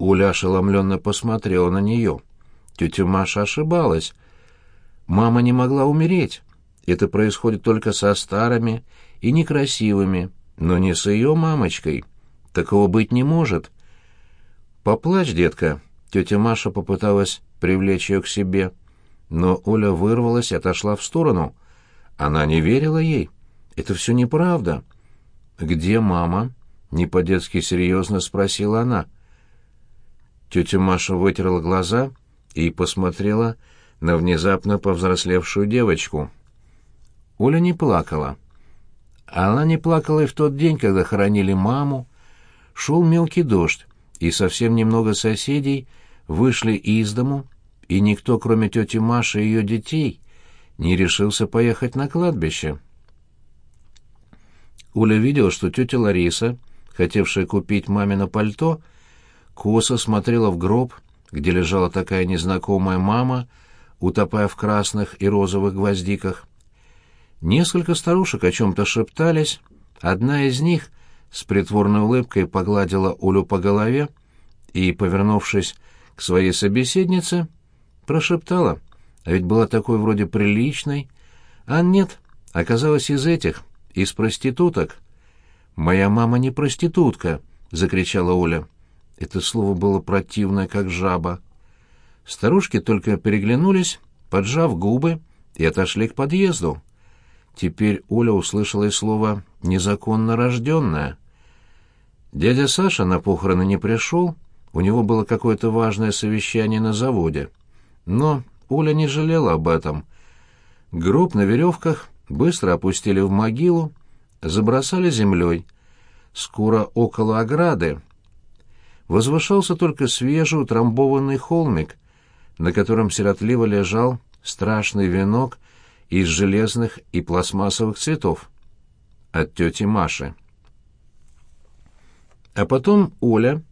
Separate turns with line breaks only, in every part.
Уля ошеломленно посмотрела на нее. Тетя Маша ошибалась. Мама не могла умереть. Это происходит только со старыми и некрасивыми, но не с ее мамочкой. Такого быть не может. «Поплачь, детка», — тетя Маша попыталась привлечь ее к себе. Но Оля вырвалась и отошла в сторону. Она не верила ей. «Это все неправда». «Где мама?» — не по-детски серьезно спросила она. Тетя Маша вытерла глаза и посмотрела на внезапно повзрослевшую девочку. Оля не плакала. Она не плакала и в тот день, когда хоронили маму. Шел мелкий дождь, и совсем немного соседей вышли из дому, и никто, кроме тети Маши и ее детей, не решился поехать на кладбище. Оля видела, что тетя Лариса, хотевшая купить мамино пальто, косо смотрела в гроб, где лежала такая незнакомая мама, утопая в красных и розовых гвоздиках. Несколько старушек о чем-то шептались, одна из них с притворной улыбкой погладила Улю по голове и, повернувшись к своей собеседнице, прошептала, а ведь была такой вроде приличной, а нет, оказалась из этих, из проституток. «Моя мама не проститутка!» — закричала Оля. Это слово было противное, как жаба. Старушки только переглянулись, поджав губы, и отошли к подъезду. Теперь Оля услышала и слово «незаконно рожденная». Дядя Саша на похороны не пришел, у него было какое-то важное совещание на заводе. Но Оля не жалела об этом. Гроб на веревках быстро опустили в могилу, забросали землей. Скоро около ограды возвышался только свежий утрамбованный холмик, на котором сиротливо лежал страшный венок из железных и пластмассовых цветов от тети Маши. А потом Оля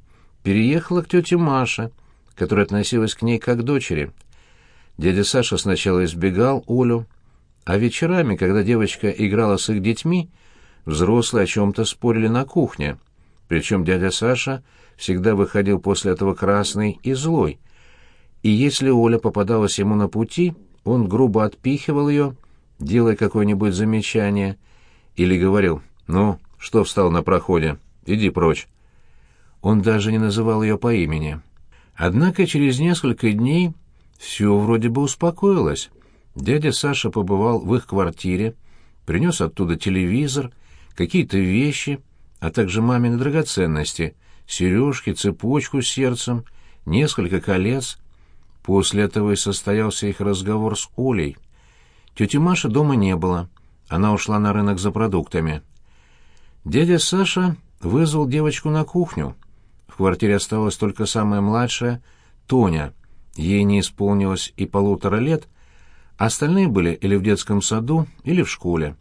переехала к тете Маше, которая относилась к ней как к дочери. Дядя Саша сначала избегал Олю, а вечерами, когда девочка играла с их детьми, взрослые о чем-то спорили на кухне. Причем дядя Саша всегда выходил после этого красный и злой. И если Оля попадалась ему на пути, он грубо отпихивал ее, делая какое-нибудь замечание, или говорил «Ну, что встал на проходе? Иди прочь». Он даже не называл ее по имени. Однако через несколько дней все вроде бы успокоилось. Дядя Саша побывал в их квартире, принес оттуда телевизор, какие-то вещи, а также мамины драгоценности — сережки, цепочку с сердцем, несколько колец. После этого и состоялся их разговор с Олей. Тети Маши дома не было. Она ушла на рынок за продуктами. Дядя Саша вызвал девочку на кухню. В квартире осталась только самая младшая, Тоня. Ей не исполнилось и полутора лет, остальные были или в детском саду, или в школе.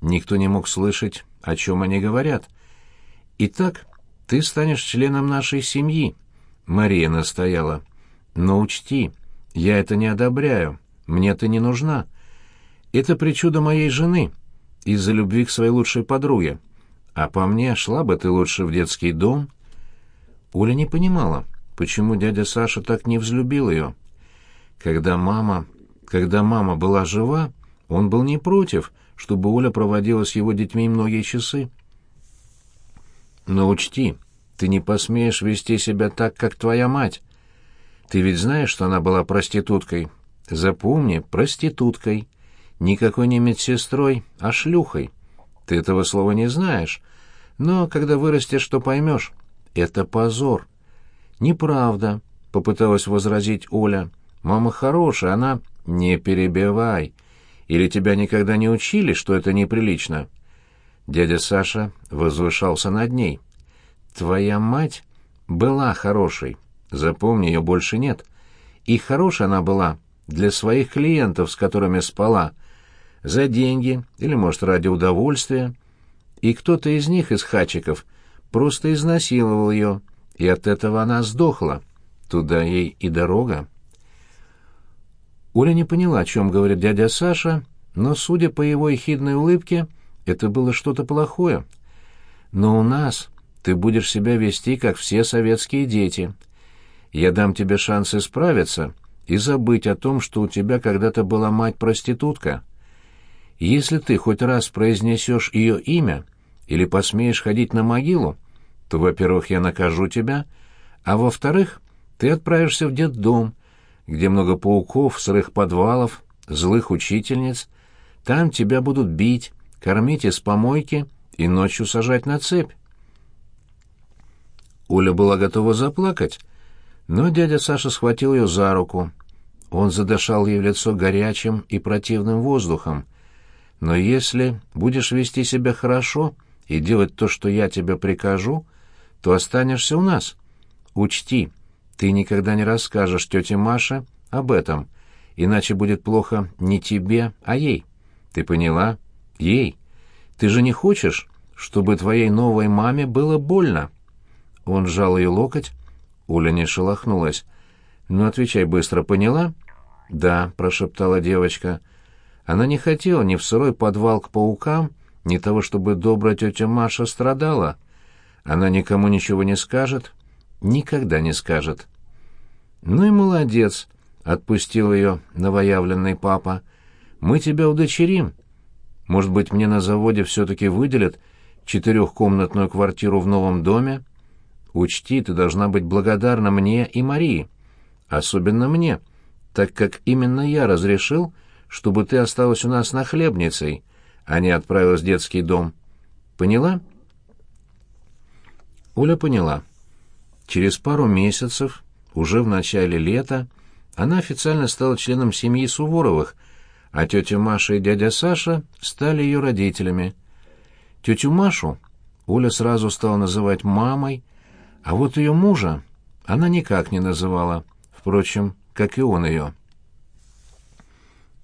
Никто не мог слышать, о чем они говорят. Итак, ты станешь членом нашей семьи, Мария настояла. Но учти, я это не одобряю, мне ты не нужна. Это причуда моей жены, из-за любви к своей лучшей подруге. А по мне, шла бы ты лучше в детский дом. Оля не понимала, почему дядя Саша так не взлюбил ее. Когда мама, когда мама была жива, он был не против, чтобы Оля проводила с его детьми многие часы. Но учти, ты не посмеешь вести себя так, как твоя мать. Ты ведь знаешь, что она была проституткой. Запомни, проституткой. Никакой не медсестрой, а шлюхой. Ты этого слова не знаешь. Но когда вырастешь, то поймешь. Это позор. Неправда, — попыталась возразить Оля. Мама хорошая, она... Не перебивай. Или тебя никогда не учили, что это неприлично?» Дядя Саша возвышался над ней. «Твоя мать была хорошей. Запомни, ее больше нет. И хорошая она была для своих клиентов, с которыми спала. За деньги или, может, ради удовольствия. И кто-то из них, из хачиков, просто изнасиловал ее, и от этого она сдохла. Туда ей и дорога». Оля не поняла, о чем говорит дядя Саша, но, судя по его ехидной улыбке, это было что-то плохое. Но у нас ты будешь себя вести, как все советские дети. Я дам тебе шанс исправиться и забыть о том, что у тебя когда-то была мать-проститутка. Если ты хоть раз произнесешь ее имя или посмеешь ходить на могилу, то, во-первых, я накажу тебя, а во-вторых, ты отправишься в детдом, где много пауков, сырых подвалов, злых учительниц. Там тебя будут бить, кормить из помойки и ночью сажать на цепь. Оля была готова заплакать, но дядя Саша схватил ее за руку. Он задышал ей в лицо горячим и противным воздухом. «Но если будешь вести себя хорошо и делать то, что я тебе прикажу, то останешься у нас. Учти, ты никогда не расскажешь тете Маше об этом, иначе будет плохо не тебе, а ей. Ты поняла? Ей. Ты же не хочешь, чтобы твоей новой маме было больно?» Он сжал ее локоть. Оля не шелохнулась. «Ну, отвечай быстро, поняла?» «Да», — прошептала девочка. Она не хотела ни в сырой подвал к паукам, ни того, чтобы добрая тетя Маша страдала. Она никому ничего не скажет, никогда не скажет. «Ну и молодец», — отпустил ее новоявленный папа. «Мы тебя удочерим. Может быть, мне на заводе все-таки выделят четырехкомнатную квартиру в новом доме?» Учти, ты должна быть благодарна мне и Марии. Особенно мне, так как именно я разрешил, чтобы ты осталась у нас нахлебницей, а не отправилась в детский дом. Поняла? Оля поняла. Через пару месяцев, уже в начале лета, она официально стала членом семьи Суворовых, а тетя Маша и дядя Саша стали ее родителями. Тетю Машу Оля сразу стала называть мамой, а вот ее мужа она никак не называла, впрочем, как и он ее.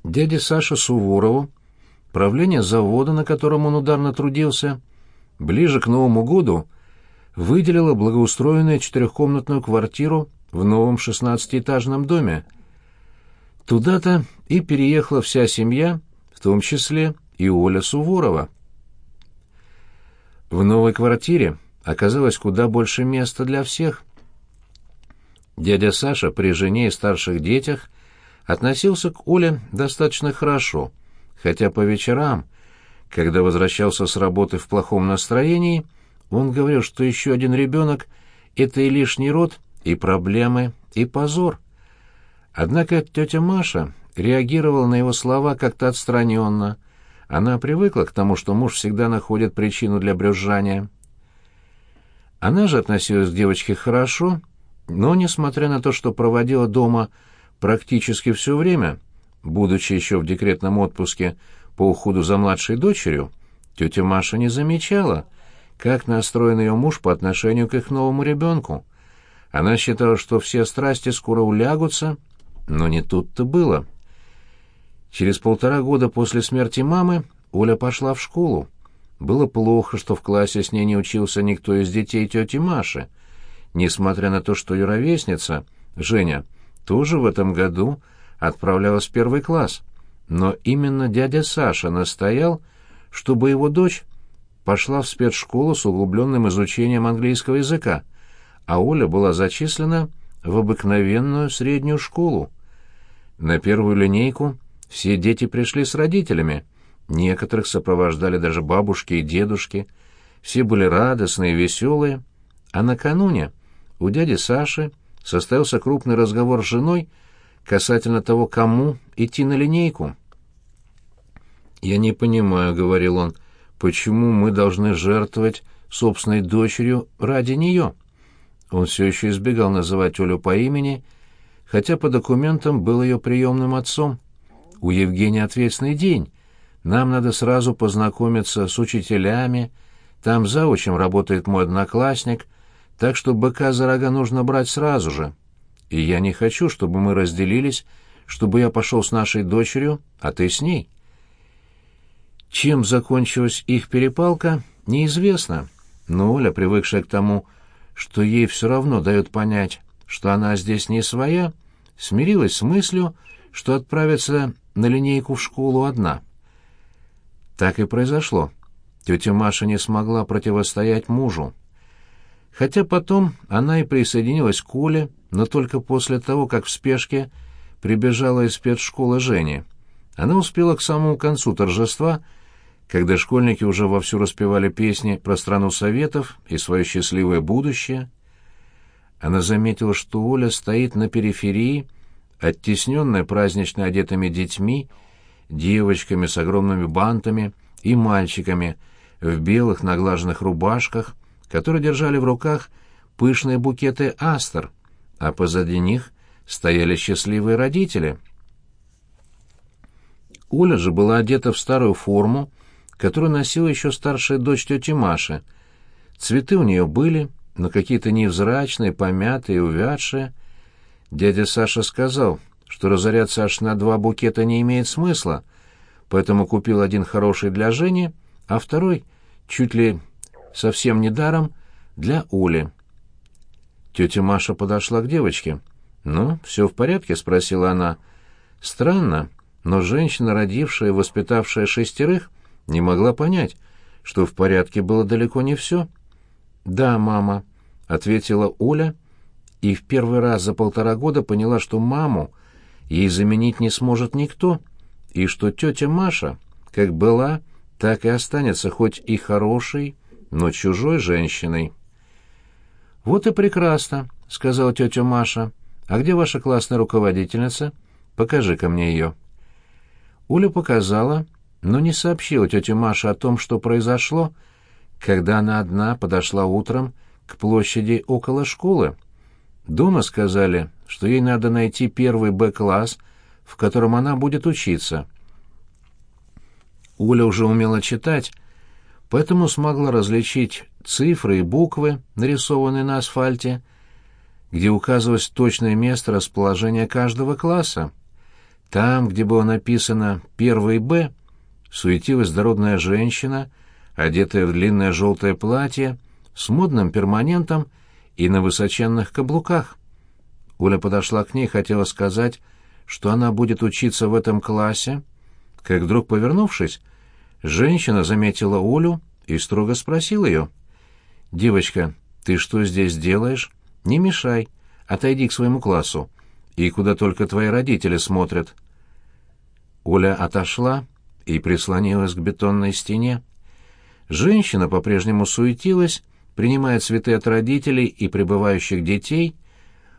Дядя Саша Суворову, правление завода, на котором он ударно трудился, ближе к Новому году выделило благоустроенную четырехкомнатную квартиру в новом шестнадцатиэтажном доме. Туда-то и переехала вся семья, в том числе и Оля Суворова. В новой квартире оказалось куда больше места для всех. Дядя Саша при жене и старших детях относился к Оле достаточно хорошо, хотя по вечерам, когда возвращался с работы в плохом настроении, он говорил, что еще один ребенок — это и лишний род, и проблемы, и позор. Однако тетя Маша реагировала на его слова как-то отстраненно. Она привыкла к тому, что муж всегда находит причину для брюзжания. Она же относилась к девочке хорошо, но, несмотря на то, что проводила дома практически все время, будучи еще в декретном отпуске по уходу за младшей дочерью, тетя Маша не замечала, как настроен ее муж по отношению к их новому ребенку. Она считала, что все страсти скоро улягутся, но не тут-то было. Через полтора года после смерти мамы Оля пошла в школу. Было плохо, что в классе с ней не учился никто из детей тети Маши, несмотря на то, что ее ровесница, Женя, тоже в этом году отправлялась в первый класс. Но именно дядя Саша настоял, чтобы его дочь пошла в спецшколу с углубленным изучением английского языка, а Оля была зачислена в обыкновенную среднюю школу. На первую линейку все дети пришли с родителями — Некоторых сопровождали даже бабушки и дедушки. Все были радостные веселые. А накануне у дяди Саши состоялся крупный разговор с женой касательно того, кому идти на линейку. «Я не понимаю», — говорил он, — «почему мы должны жертвовать собственной дочерью ради нее?» Он все еще избегал называть Олю по имени, хотя по документам был ее приемным отцом. У Евгения ответственный день, нам надо сразу познакомиться с учителями. Там заучим работает мой одноклассник, так что быка за рога нужно брать сразу же. И я не хочу, чтобы мы разделились, чтобы я пошел с нашей дочерью, а ты с ней. Чем закончилась их перепалка, неизвестно, но Оля, привыкшая к тому, что ей все равно дают понять, что она здесь не своя, смирилась с мыслью, что отправится на линейку в школу одна. Так и произошло. Тетя Маша не смогла противостоять мужу. Хотя потом она и присоединилась к Оле, но только после того, как в спешке прибежала из спецшколы Жени. Она успела к самому концу торжества, когда школьники уже вовсю распевали песни про страну Советов и свое счастливое будущее. Она заметила, что Оля стоит на периферии, оттесненная празднично одетыми детьми, девочками с огромными бантами и мальчиками в белых наглаженных рубашках, которые держали в руках пышные букеты астр, а позади них стояли счастливые родители. Оля же была одета в старую форму, которую носила еще старшая дочь тети Маши. Цветы у нее были, но какие-то невзрачные, помятые увядшие. Дядя Саша сказал, что разоряться аж на два букета не имеет смысла, поэтому купил один хороший для Жени, а второй, чуть ли совсем недаром, для Оли. Тетя Маша подошла к девочке. «Ну, все в порядке?» — спросила она. «Странно, но женщина, родившая и воспитавшая шестерых, не могла понять, что в порядке было далеко не все». «Да, мама», — ответила Оля, и в первый раз за полтора года поняла, что маму ей заменить не сможет никто, и что тетя Маша, как была, так и останется хоть и хорошей, но чужой женщиной. «Вот и прекрасно», — сказала тетя Маша. «А где ваша классная руководительница? Покажи-ка мне ее». Уля показала, но не сообщила тете Маше о том, что произошло, когда она одна подошла утром к площади около школы. Дома сказали, что ей надо найти первый Б-класс, в котором она будет учиться. Уля уже умела читать, поэтому смогла различить цифры и буквы, нарисованные на асфальте, где указывалось точное место расположения каждого класса. Там, где было написано «первый Б», суетилась дородная женщина, одетая в длинное желтое платье, с модным перманентом и на высоченных каблуках. Оля подошла к ней хотела сказать, что она будет учиться в этом классе, как вдруг, повернувшись, женщина заметила Олю и строго спросила ее — «Девочка, ты что здесь делаешь? Не мешай. Отойди к своему классу. И куда только твои родители смотрят». Оля отошла и прислонилась к бетонной стене. Женщина по-прежнему суетилась, принимая цветы от родителей и прибывающих детей,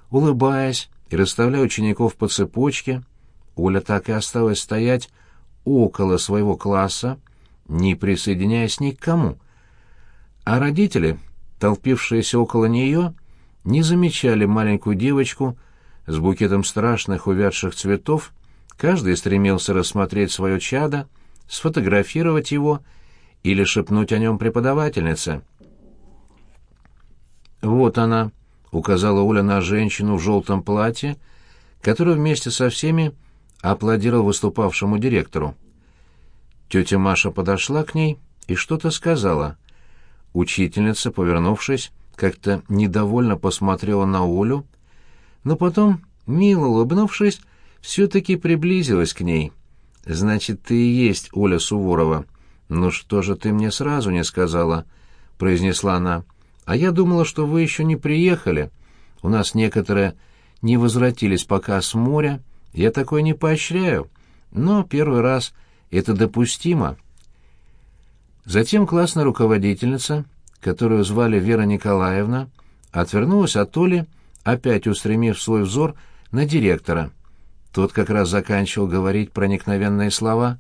улыбаясь и расставляя учеников по цепочке. Оля так и осталась стоять около своего класса, не присоединяясь ни к кому — а родители, толпившиеся около нее, не замечали маленькую девочку с букетом страшных увядших цветов, каждый стремился рассмотреть свое чадо, сфотографировать его или шепнуть о нем преподавательнице. «Вот она», — указала Оля на женщину в желтом платье, которая вместе со всеми аплодировал выступавшему директору. Тетя Маша подошла к ней и что-то сказала — Учительница, повернувшись, как-то недовольно посмотрела на Олю, но потом, мило улыбнувшись, все-таки приблизилась к ней. «Значит, ты и есть Оля Суворова. Ну что же ты мне сразу не сказала?» — произнесла она. «А я думала, что вы еще не приехали. У нас некоторые не возвратились пока с моря. Я такое не поощряю. Но первый раз это допустимо». Затем классная руководительница, которую звали Вера Николаевна, отвернулась от Оли, опять устремив свой взор на директора. Тот как раз заканчивал говорить проникновенные слова.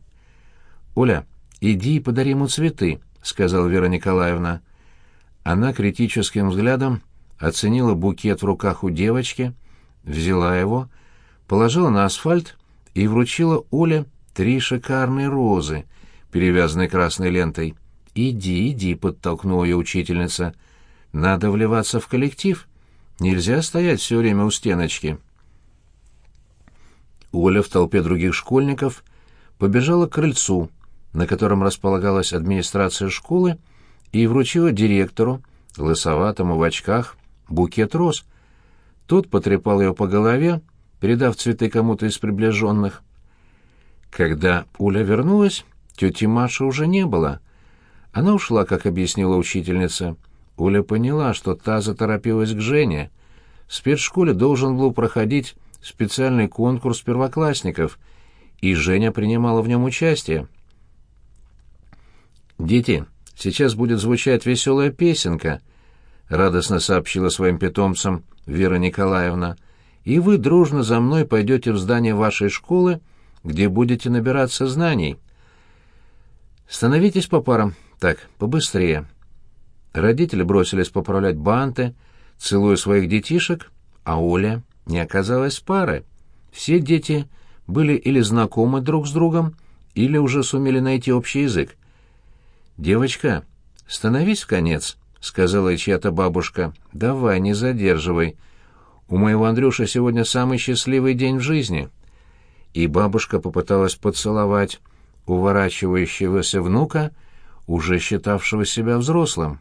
«Оля, иди и подари ему цветы», — сказала Вера Николаевна. Она критическим взглядом оценила букет в руках у девочки, взяла его, положила на асфальт и вручила Оле три шикарные розы — перевязанной красной лентой. «Иди, иди», — подтолкнула ее учительница. «Надо вливаться в коллектив. Нельзя стоять все время у стеночки». Оля в толпе других школьников побежала к крыльцу, на котором располагалась администрация школы, и вручила директору, лысоватому в очках, букет роз. Тот потрепал ее по голове, передав цветы кому-то из приближенных. Когда Уля вернулась, Тети Маши уже не было. Она ушла, как объяснила учительница. Оля поняла, что та заторопилась к Жене. в спецшколе должен был проходить специальный конкурс первоклассников, и Женя принимала в нем участие. «Дети, сейчас будет звучать веселая песенка», — радостно сообщила своим питомцам Вера Николаевна, «и вы дружно за мной пойдете в здание вашей школы, где будете набираться знаний. Становитесь по парам, так, побыстрее». Родители бросились поправлять банты, целуя своих детишек, а Оля не оказалась пары. Все дети были или знакомы друг с другом, или уже сумели найти общий язык. «Девочка, становись в конец», — сказала чья-то бабушка. «Давай, не задерживай. У моего Андрюша сегодня самый счастливый день в жизни». И бабушка попыталась поцеловать уворачивающегося внука, уже считавшего себя взрослым.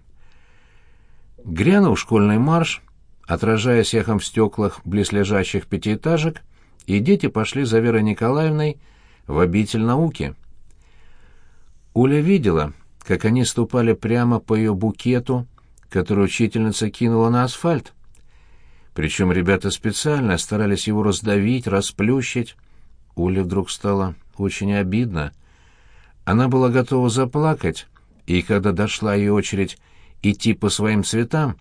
Грянул школьный марш, отражаясь эхом в стеклах близлежащих пятиэтажек, и дети пошли за Верой Николаевной в обитель науки. Уля видела, как они ступали прямо по ее букету, который учительница кинула на асфальт. Причем ребята специально старались его раздавить, расплющить. Уле вдруг стало очень обидно. Она была готова заплакать, и когда дошла ее очередь идти по своим цветам,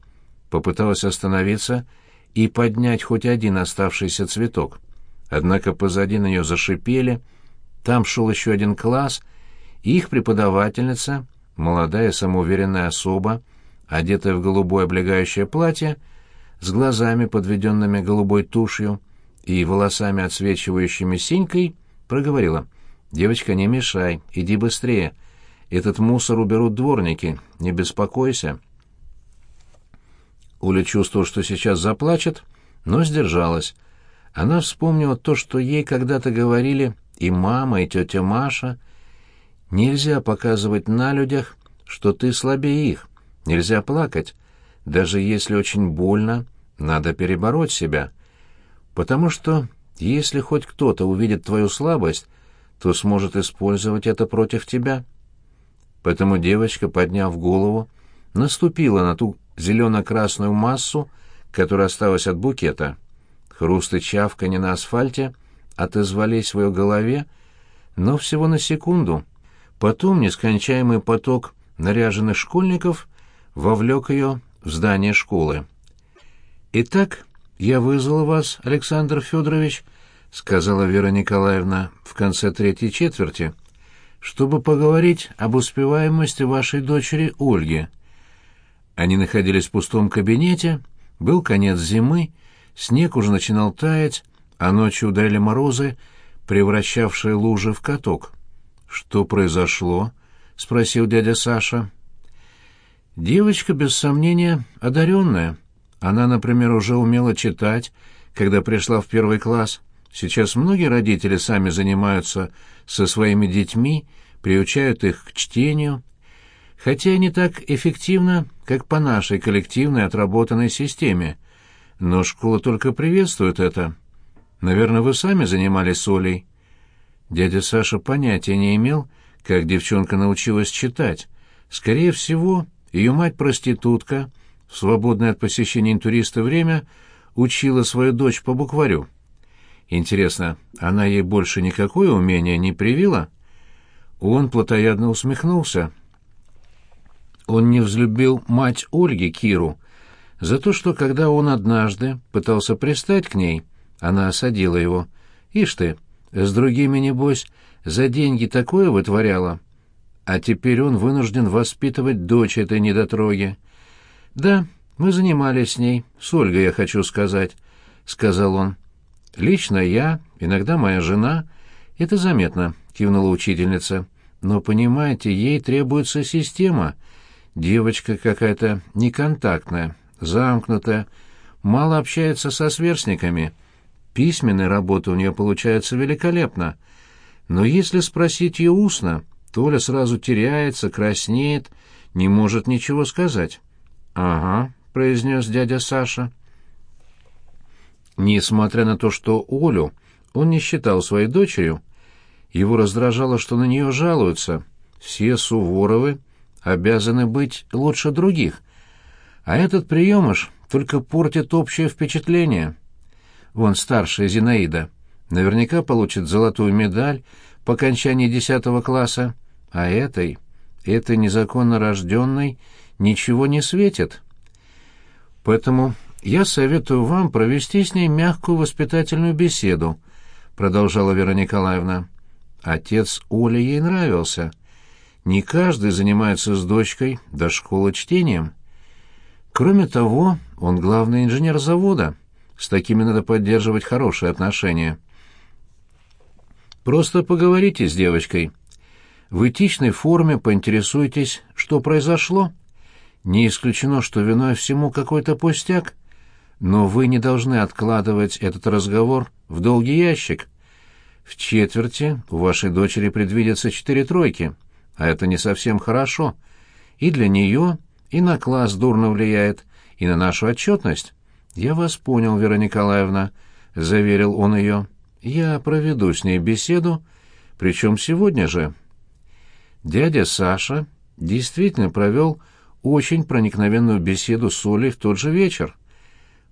попыталась остановиться и поднять хоть один оставшийся цветок. Однако позади на нее зашипели, там шел еще один класс, и их преподавательница, молодая самоуверенная особа, одетая в голубое облегающее платье, с глазами, подведенными голубой тушью, и волосами, отсвечивающими синькой, проговорила. «Девочка, не мешай, иди быстрее. Этот мусор уберут дворники, не беспокойся». Уля чувствовала, что сейчас заплачет, но сдержалась. Она вспомнила то, что ей когда-то говорили и мама, и тетя Маша. Нельзя показывать на людях, что ты слабее их. Нельзя плакать. Даже если очень больно, надо перебороть себя. Потому что, если хоть кто-то увидит твою слабость, то сможет использовать это против тебя. Поэтому девочка, подняв голову, наступила на ту зелено-красную массу, которая осталась от букета. Хруст и чавканье на асфальте отозвались в ее голове, но всего на секунду. Потом нескончаемый поток наряженных школьников вовлек ее в здание школы. «Итак, я вызвала вас, Александр Федорович», — сказала Вера Николаевна в конце третьей четверти, «чтобы поговорить об успеваемости вашей дочери Ольги». Они находились в пустом кабинете, был конец зимы, Снег уже начинал таять, а ночью ударили морозы, превращавшие лужи в каток. «Что произошло?» — спросил дядя Саша. «Девочка, без сомнения, одаренная. Она, например, уже умела читать, когда пришла в первый класс. Сейчас многие родители сами занимаются со своими детьми, приучают их к чтению, хотя не так эффективно, как по нашей коллективной отработанной системе, но школа только приветствует это. Наверное, вы сами занимались с Олей. Дядя Саша понятия не имел, как девчонка научилась читать. Скорее всего, ее мать-проститутка, в свободное от посещения интуриста время, учила свою дочь по букварю. Интересно, она ей больше никакое умение не привила? Он плотоядно усмехнулся. Он не взлюбил мать Ольги, Киру, за то, что когда он однажды пытался пристать к ней, она осадила его. Ишь ты, с другими, небось, за деньги такое вытворяла. А теперь он вынужден воспитывать дочь этой недотроги. Да, мы занимались с ней, с Ольгой, я хочу сказать, — сказал он. Лично я, иногда моя жена, это заметно, — кивнула учительница. Но, понимаете, ей требуется система. Девочка какая-то неконтактная, замкнутая, мало общается со сверстниками. Письменная работа у нее получается великолепно. Но если спросить ее устно, Толя сразу теряется, краснеет, не может ничего сказать. «Ага», — произнес дядя Саша. Несмотря на то, что Олю он не считал своей дочерью, его раздражало, что на нее жалуются. Все Суворовы обязаны быть лучше других, А этот приемыш только портит общее впечатление. Вон старшая Зинаида наверняка получит золотую медаль по окончании десятого класса, а этой, этой незаконно рожденной, ничего не светит. Поэтому я советую вам провести с ней мягкую воспитательную беседу, продолжала Вера Николаевна. Отец Оли ей нравился. Не каждый занимается с дочкой до школы чтением. Кроме того, он главный инженер завода. С такими надо поддерживать хорошие отношения. Просто поговорите с девочкой. В этичной форме поинтересуйтесь, что произошло. Не исключено, что виной всему какой-то пустяк, но вы не должны откладывать этот разговор в долгий ящик. В четверти у вашей дочери предвидятся четыре тройки, а это не совсем хорошо. И для нее, и на класс дурно влияет, и на нашу отчетность. «Я вас понял, Вера Николаевна», — заверил он ее. «Я проведу с ней беседу, причем сегодня же». Дядя Саша действительно провел очень проникновенную беседу с Олей в тот же вечер.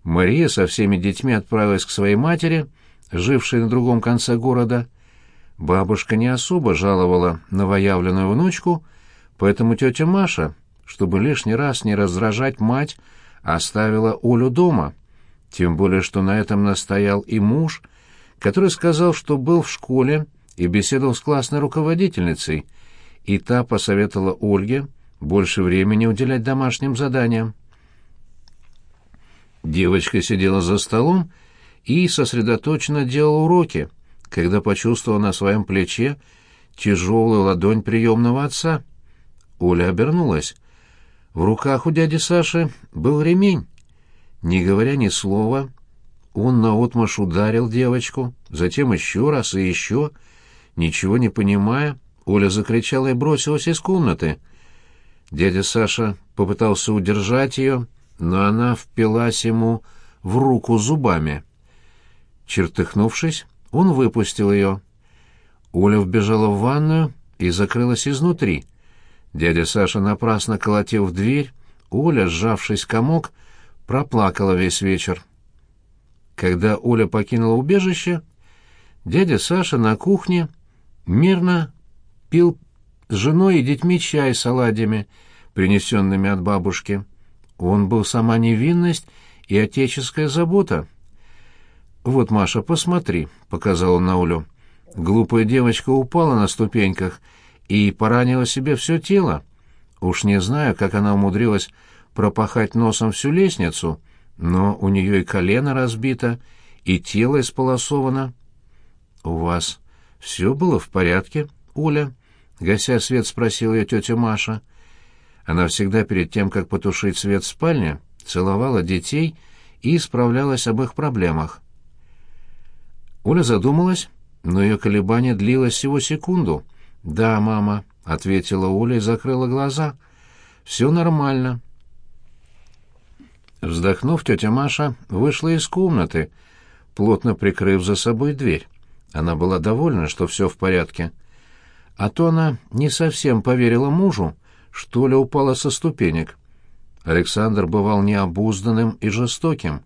Мария со всеми детьми отправилась к своей матери, жившей на другом конце города. Бабушка не особо жаловала новоявленную внучку, поэтому тетя Маша, чтобы лишний раз не раздражать мать, оставила Олю дома. Тем более, что на этом настоял и муж, который сказал, что был в школе и беседовал с классной руководительницей, и та посоветовала Ольге больше времени уделять домашним заданиям. Девочка сидела за столом и сосредоточенно делала уроки, когда почувствовала на своем плече тяжелую ладонь приемного отца. Оля обернулась. В руках у дяди Саши был ремень. Не говоря ни слова, он наотмашь ударил девочку, затем еще раз и еще. Ничего не понимая, Оля закричала и бросилась из комнаты. Дядя Саша попытался удержать ее, но она впилась ему в руку зубами. Чертыхнувшись, он выпустил ее. Оля вбежала в ванную и закрылась изнутри — Дядя Саша напрасно колотил в дверь, Оля, сжавшись комок, проплакала весь вечер. Когда Оля покинула убежище, дядя Саша на кухне мирно пил с женой и детьми чай с оладьями, принесенными от бабушки. Он был сама невинность и отеческая забота. «Вот, Маша, посмотри», — показал он на Олю. Глупая девочка упала на ступеньках — и поранила себе все тело. Уж не знаю, как она умудрилась пропахать носом всю лестницу, но у нее и колено разбито, и тело исполосовано. — У вас все было в порядке, Оля? — гася свет спросила ее тетя Маша. Она всегда перед тем, как потушить свет в спальне, целовала детей и справлялась об их проблемах. Оля задумалась, но ее колебание длилось всего секунду — «Да, мама», — ответила Оля и закрыла глаза. «Все нормально». Вздохнув, тетя Маша вышла из комнаты, плотно прикрыв за собой дверь. Она была довольна, что все в порядке. А то она не совсем поверила мужу, что Оля упала со ступенек. Александр бывал необузданным и жестоким.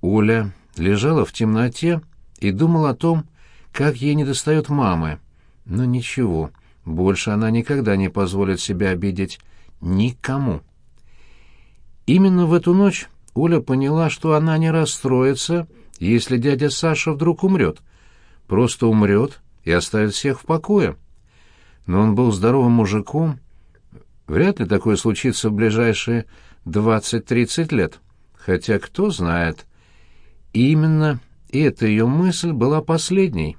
Оля лежала в темноте и думала о том, как ей недостает мамы. Но ничего, больше она никогда не позволит себя обидеть никому. Именно в эту ночь Оля поняла, что она не расстроится, если дядя Саша вдруг умрет. Просто умрет и оставит всех в покое. Но он был здоровым мужиком. Вряд ли такое случится в ближайшие двадцать-тридцать лет. Хотя кто знает. И именно эта ее мысль была последней.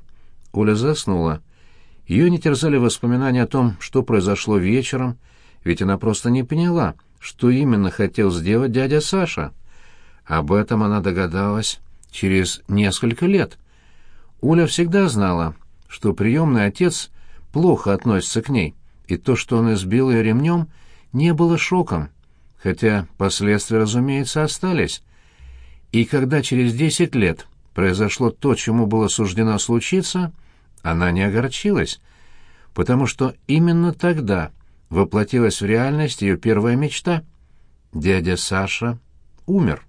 Оля заснула. Ее не терзали воспоминания о том, что произошло вечером, ведь она просто не поняла, что именно хотел сделать дядя Саша. Об этом она догадалась через несколько лет. Оля всегда знала, что приемный отец плохо относится к ней, и то, что он избил ее ремнем, не было шоком, хотя последствия, разумеется, остались. И когда через десять лет произошло то, чему было суждено случиться — она не огорчилась, потому что именно тогда воплотилась в реальность ее первая мечта. Дядя Саша умер.